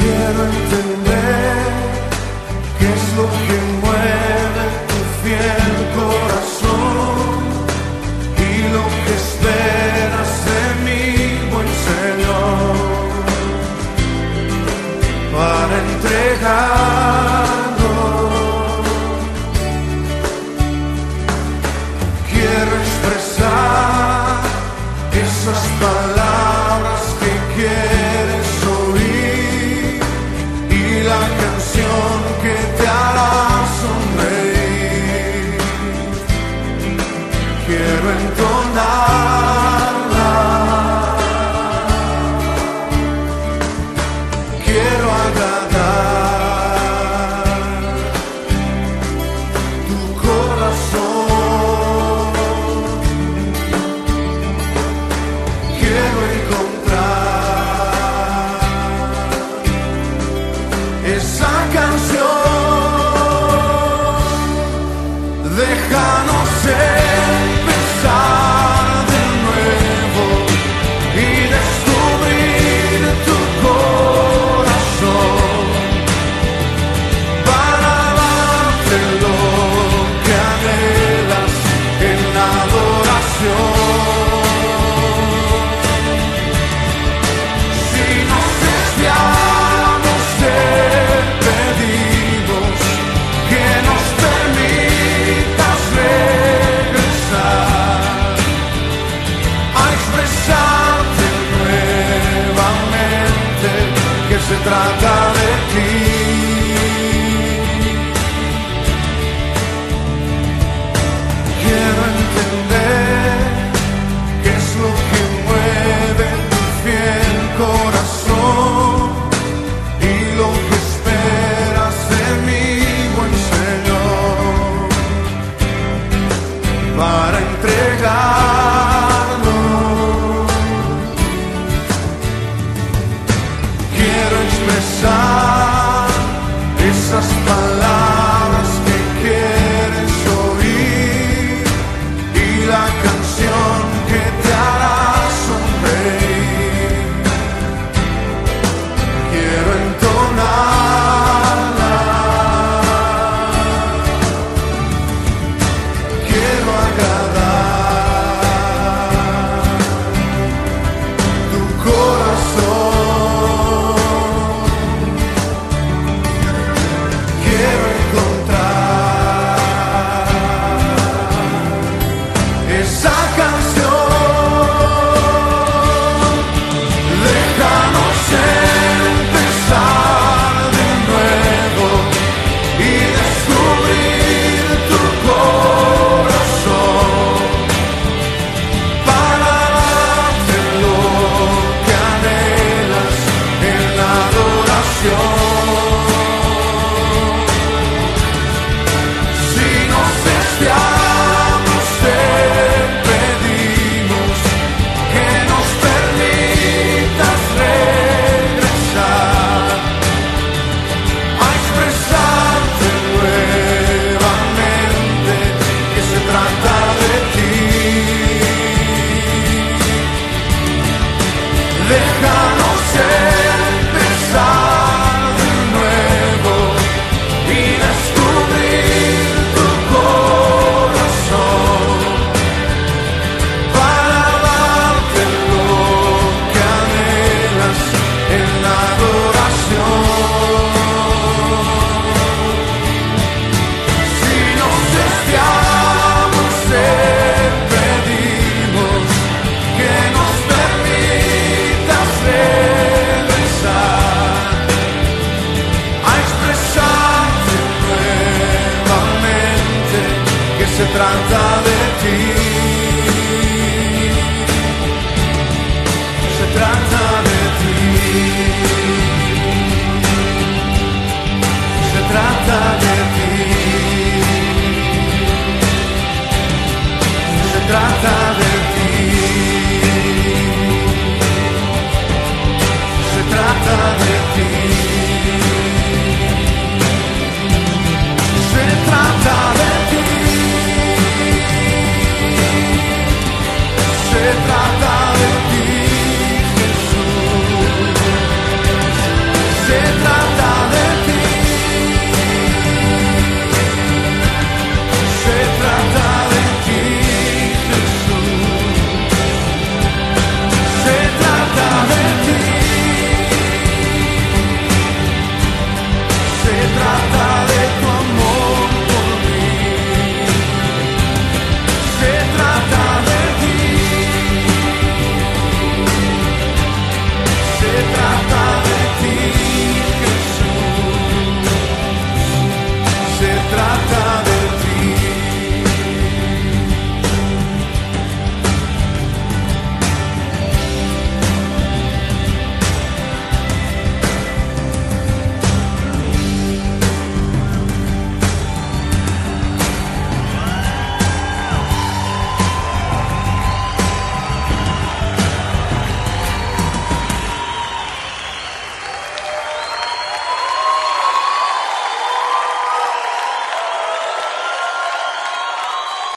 Quiero you esas palabras que quieres oír y la canción que te hará sonreír. Quiero entonar. sun. lift up. transa